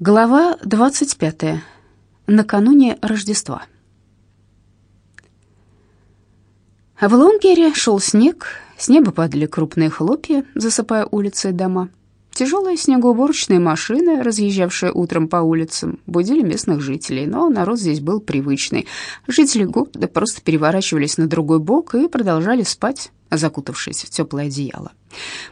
Глава 25. Накануне Рождества. В Лонгере шел снег, с неба падали крупные хлопья, засыпая улицы и дома. Тяжелые снегоуборочные машины, разъезжавшие утром по улицам, будили местных жителей, но народ здесь был привычный. Жители города просто переворачивались на другой бок и продолжали спать, закутавшись в теплое одеяло.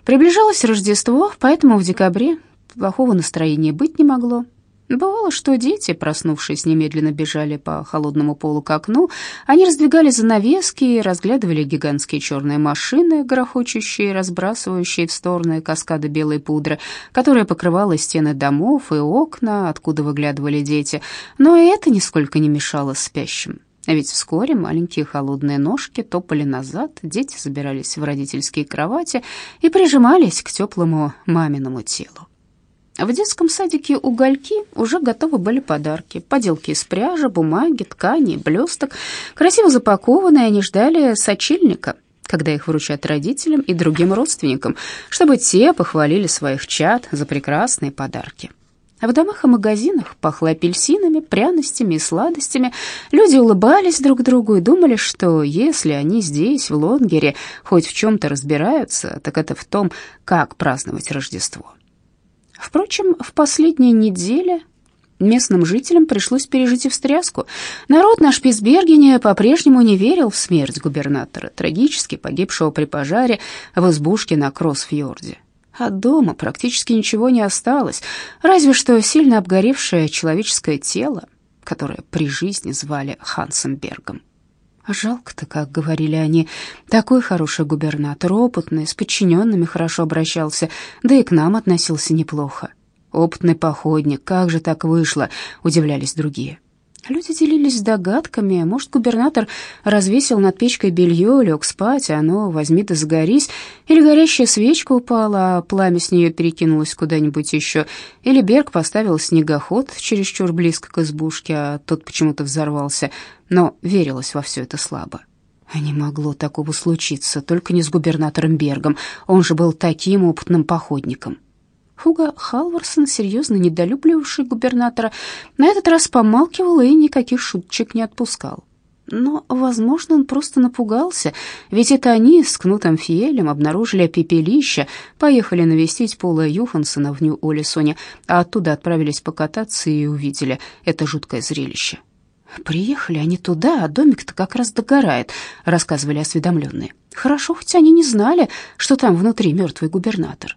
Приближалось Рождество, поэтому в декабре плохого настроения быть не могло. Бывало, что дети, проснувшись, немедленно бежали по холодному полу к окну. Они раздвигали занавески и разглядывали гигантские черные машины, грохочущие, разбрасывающие в стороны каскады белой пудры, которая покрывала стены домов и окна, откуда выглядывали дети. Но и это нисколько не мешало спящим. Ведь вскоре маленькие холодные ножки топали назад, дети забирались в родительские кровати и прижимались к теплому маминому телу. В детском садике «Угольки» уже готовы были подарки. Поделки из пряжи, бумаги, ткани, блесток. Красиво запакованные, они ждали сочельника, когда их вручат родителям и другим родственникам, чтобы те похвалили своих чад за прекрасные подарки. В домах и магазинах пахло апельсинами, пряностями и сладостями. Люди улыбались друг другу и думали, что если они здесь, в Лонгере, хоть в чем-то разбираются, так это в том, как праздновать Рождество. Впрочем, в последние недели местным жителям пришлось пережить и встряску. Народ на Шпицбергене по-прежнему не верил в смерть губернатора, трагически погибшего при пожаре в избушке на Кроссфьорде. От дома практически ничего не осталось, разве что сильно обгоревшее человеческое тело, которое при жизни звали Хансенбергом. Жалко-то, как говорили они. Такой хороший губернатор, опытный, с подчиненными хорошо обращался, да и к нам относился неплохо. Опытный походник, как же так вышло, удивлялись другие. Люди делились догадками. Может, губернатор развесил над печкой белье, лег спать, а оно возьми да загорись. Или горящая свечка упала, а пламя с нее перекинулось куда-нибудь еще. Или Берг поставил снегоход чересчур близко к избушке, а тот почему-то взорвался. Но верилось во все это слабо. Не могло такого случиться, только не с губернатором Бергом. Он же был таким опытным походником. Хуга Халварсон, серьезно недолюбливавший губернатора, на этот раз помалкивал и никаких шуточек не отпускал. Но, возможно, он просто напугался, ведь это они с Кнутом Фиелем обнаружили пепелище, поехали навестить Пола Юхансона в Нью-Олисоне, а оттуда отправились покататься и увидели это жуткое зрелище. «Приехали они туда, а домик-то как раз догорает», — рассказывали осведомленные. «Хорошо, хоть они не знали, что там внутри мертвый губернатор».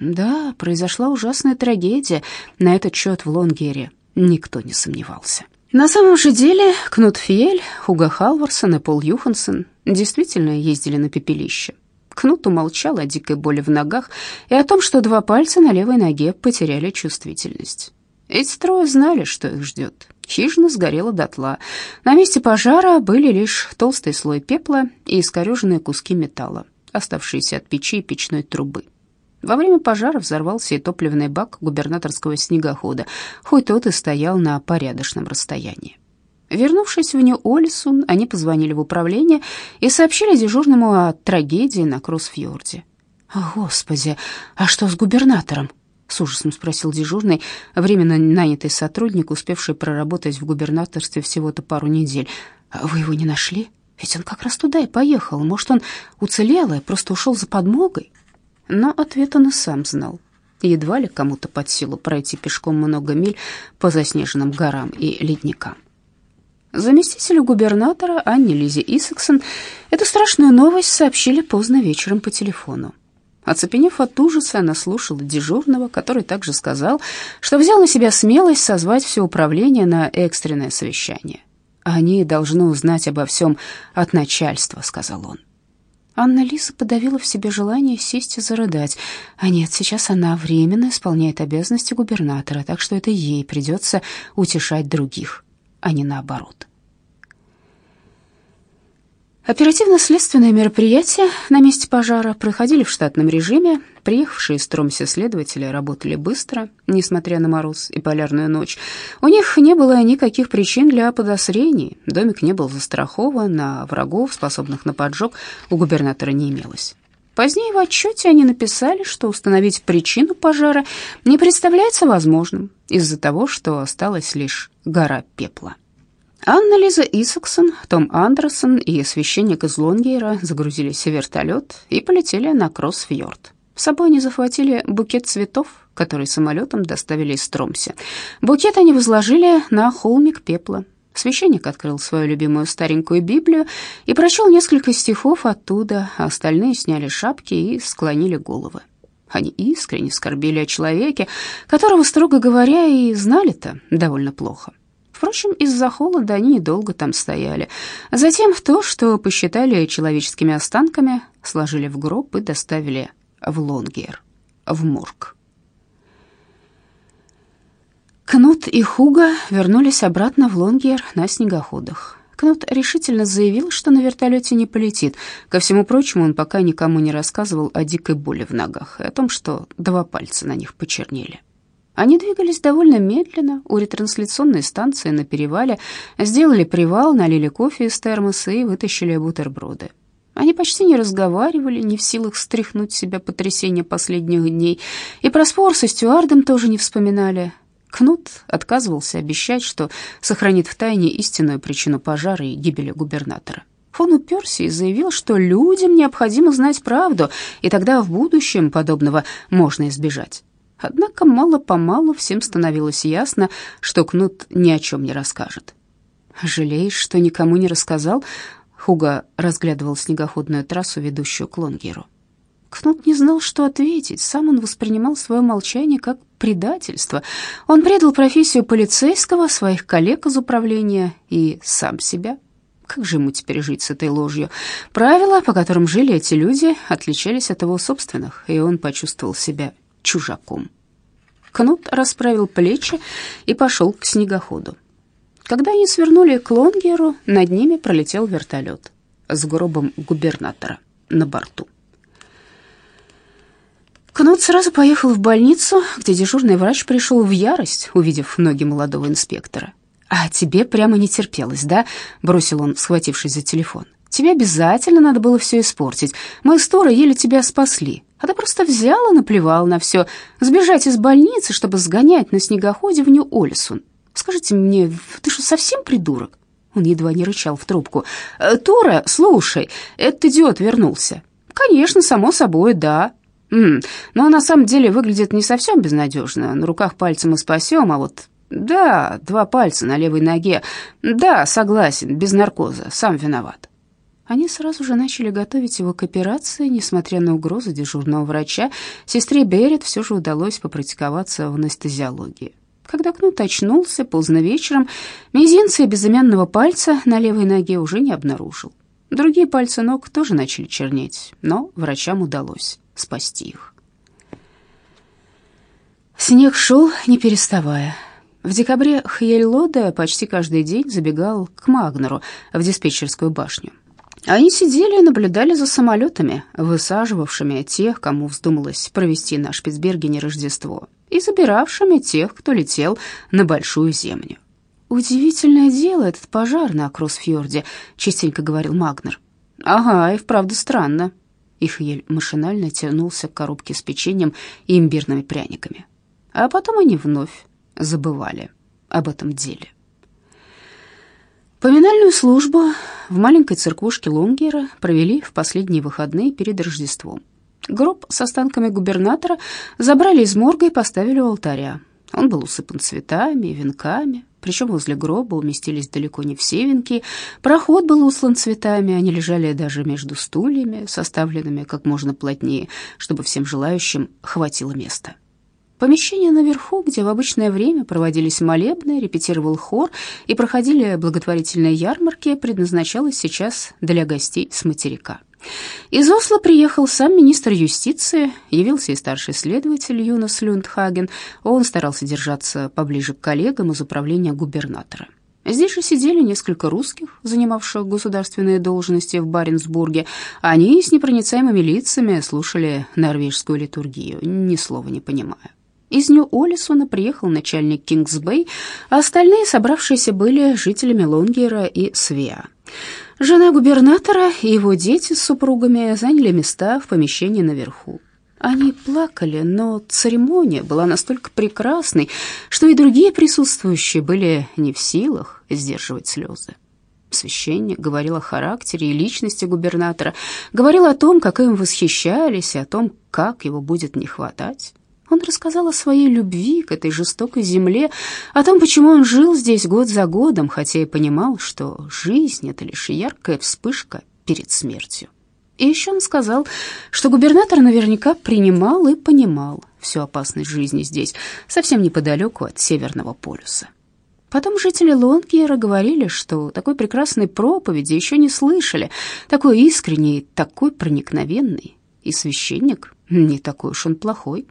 Да, произошла ужасная трагедия. На этот счет в Лонгере никто не сомневался. На самом же деле Кнут Фиель, Хуга Халварсон и Пол Юхансон действительно ездили на пепелище. Кнут умолчал о дикой боли в ногах и о том, что два пальца на левой ноге потеряли чувствительность. Эти трое знали, что их ждет. Хижина сгорела дотла. На месте пожара были лишь толстый слой пепла и искореженные куски металла, оставшиеся от печи и печной трубы. Во время пожара взорвался и топливный бак губернаторского снегохода, хоть тот и стоял на порядочном расстоянии. Вернувшись в Нью-Олисун, они позвонили в управление и сообщили дежурному о трагедии на Кроссфьорде. «Господи, а что с губернатором?» — с ужасом спросил дежурный, временно нанятый сотрудник, успевший проработать в губернаторстве всего-то пару недель. «Вы его не нашли? Ведь он как раз туда и поехал. Может, он уцелел и просто ушел за подмогой?» Но ответ он и сам знал. Едва ли кому-то под силу пройти пешком много миль по заснеженным горам и ледникам. Заместителю губернатора Анне Лизе Исаксон эту страшную новость сообщили поздно вечером по телефону. Оцепенев от ужаса, она слушала дежурного, который также сказал, что взял на себя смелость созвать все управление на экстренное совещание. «Они должны узнать обо всем от начальства», — сказал он. Анна Лиса подавила в себе желание сесть и зарыдать. А нет, сейчас она временно исполняет обязанности губернатора, так что это ей придется утешать других, а не наоборот. Оперативно-следственные мероприятия на месте пожара проходили в штатном режиме. Приехавшие из Тромсе следователи работали быстро, несмотря на мороз и полярную ночь. У них не было никаких причин для подозрений. Домик не был застрахован, а врагов, способных на поджог, у губернатора не имелось. Позднее в отчете они написали, что установить причину пожара не представляется возможным из-за того, что осталась лишь гора пепла. Анна-Лиза Исаксон, Том Андерсон и священник из Лонгейра загрузились в вертолет и полетели на Кроссфьорд. С собой они захватили букет цветов, который самолетом доставили из Тромсе. Букет они возложили на холмик пепла. Священник открыл свою любимую старенькую Библию и прочел несколько стихов оттуда, а остальные сняли шапки и склонили головы. Они искренне скорбели о человеке, которого, строго говоря, и знали-то довольно плохо. Впрочем, из-за холода они недолго там стояли. Затем то, что посчитали человеческими останками, сложили в гроб и доставили в Лонгер, в морг. Кнут и Хуга вернулись обратно в Лонгер на снегоходах. Кнут решительно заявил, что на вертолете не полетит. Ко всему прочему, он пока никому не рассказывал о дикой боли в ногах и о том, что два пальца на них почернели. Они двигались довольно медленно у ретрансляционной станции на перевале, сделали привал, налили кофе из термоса и вытащили бутерброды. Они почти не разговаривали, не в силах стряхнуть себя потрясение последних дней, и про спор со стюардом тоже не вспоминали. Кнут отказывался обещать, что сохранит в тайне истинную причину пожара и гибели губернатора. Он уперся и заявил, что людям необходимо знать правду, и тогда в будущем подобного можно избежать. Однако мало-помалу всем становилось ясно, что Кнут ни о чем не расскажет. «Жалеешь, что никому не рассказал?» Хуга разглядывал снегоходную трассу, ведущую к Лонгеру. Кнут не знал, что ответить. Сам он воспринимал свое молчание как предательство. Он предал профессию полицейского, своих коллег из управления и сам себя. Как же ему теперь жить с этой ложью? Правила, по которым жили эти люди, отличались от его собственных, и он почувствовал себя чужаком. Кнут расправил плечи и пошел к снегоходу. Когда они свернули к Лонгеру, над ними пролетел вертолет с гробом губернатора на борту. Кнут сразу поехал в больницу, где дежурный врач пришел в ярость, увидев ноги молодого инспектора. «А тебе прямо не терпелось, да?» — бросил он, схватившись за телефон. «Тебе обязательно надо было все испортить. Мы с Торой еле тебя спасли, а ты просто взял и наплевал на все. Сбежать из больницы, чтобы сгонять на снегоходе в Нью-Олисон. Скажите мне, ты что, совсем придурок?» Он едва не рычал в трубку. «Э, «Тора, слушай, этот идиот вернулся». «Конечно, само собой, да». «М -м, но на самом деле выглядит не совсем безнадежно. На руках пальцем мы спасем, а вот да, два пальца на левой ноге. Да, согласен, без наркоза, сам виноват. Они сразу же начали готовить его к операции, несмотря на угрозу дежурного врача. Сестре Берет все же удалось попрактиковаться в анестезиологии. Когда Кнут очнулся поздно вечером, мизинца и безымянного пальца на левой ноге уже не обнаружил. Другие пальцы ног тоже начали чернеть, но врачам удалось спасти их. Снег шел, не переставая. В декабре Хьельлода почти каждый день забегал к Магнеру в диспетчерскую башню. Они сидели и наблюдали за самолетами, высаживавшими тех, кому вздумалось провести на Шпицбергене Рождество, и забиравшими тех, кто летел на Большую Землю. «Удивительное дело этот пожар на Кроссфьорде», — частенько говорил Магнер. «Ага, и вправду странно». Ихаель машинально тянулся к коробке с печеньем и имбирными пряниками. А потом они вновь забывали об этом деле. Поминальную службу в маленькой церквушке Лонгера провели в последние выходные перед Рождеством. Гроб с останками губернатора забрали из морга и поставили у алтаря. Он был усыпан цветами и венками, причем возле гроба уместились далеко не все венки. Проход был услан цветами, они лежали даже между стульями, составленными как можно плотнее, чтобы всем желающим хватило места. Помещение наверху, где в обычное время проводились молебны, репетировал хор и проходили благотворительные ярмарки, предназначалось сейчас для гостей с материка. Из Осло приехал сам министр юстиции, явился и старший следователь Юнас Люндхаген. Он старался держаться поближе к коллегам из управления губернатора. Здесь же сидели несколько русских, занимавших государственные должности в Баренцбурге. Они с непроницаемыми лицами слушали норвежскую литургию, ни слова не понимая. Из Нью-Олисона приехал начальник Кингсбэй, а остальные собравшиеся были жителями Лонгера и Свеа. Жена губернатора и его дети с супругами заняли места в помещении наверху. Они плакали, но церемония была настолько прекрасной, что и другие присутствующие были не в силах сдерживать слезы. Священник говорил о характере и личности губернатора, говорил о том, как им восхищались, и о том, как его будет не хватать. Он рассказал о своей любви к этой жестокой земле, о том, почему он жил здесь год за годом, хотя и понимал, что жизнь — это лишь яркая вспышка перед смертью. И еще он сказал, что губернатор наверняка принимал и понимал всю опасность жизни здесь, совсем неподалеку от Северного полюса. Потом жители Лонгера говорили, что такой прекрасной проповеди еще не слышали, такой искренней, такой проникновенной. И священник не такой уж он плохой.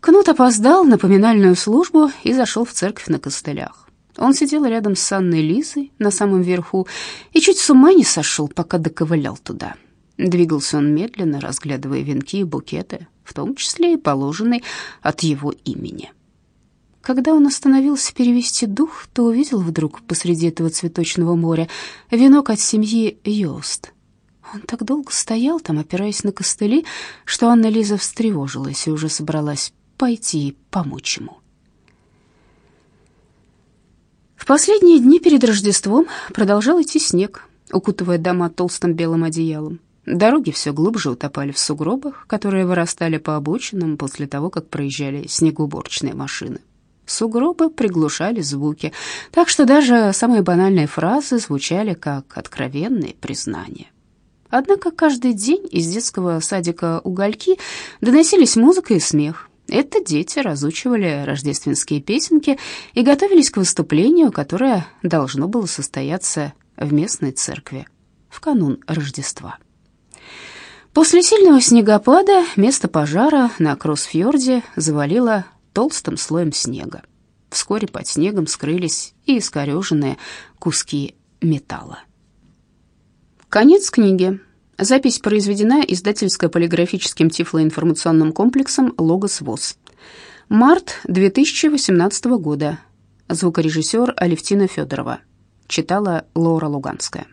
Кнут опоздал на поминальную службу и зашел в церковь на костылях. Он сидел рядом с Анной Лизой на самом верху и чуть с ума не сошел, пока доковылял туда. Двигался он медленно, разглядывая венки и букеты, в том числе и положенный от его имени. Когда он остановился перевести дух, то увидел вдруг посреди этого цветочного моря венок от семьи Йост. Он так долго стоял там, опираясь на костыли, что Анна Лиза встревожилась и уже собралась пойти помочь ему. В последние дни перед Рождеством продолжал идти снег, укутывая дома толстым белым одеялом. Дороги все глубже утопали в сугробах, которые вырастали по обочинам после того, как проезжали снегоуборочные машины. Сугробы приглушали звуки, так что даже самые банальные фразы звучали как откровенные признания. Однако каждый день из детского садика «Угольки» доносились музыка и смех. Это дети разучивали рождественские песенки и готовились к выступлению, которое должно было состояться в местной церкви в канун Рождества. После сильного снегопада место пожара на Кроссфьорде завалило толстым слоем снега. Вскоре под снегом скрылись и искореженные куски металла. Конец книги. Запись произведена издательско-полиграфическим тифлоинформационным комплексом «Логос ВОЗ». Март 2018 года. Звукорежиссер Алевтина Федорова. Читала Лора Луганская.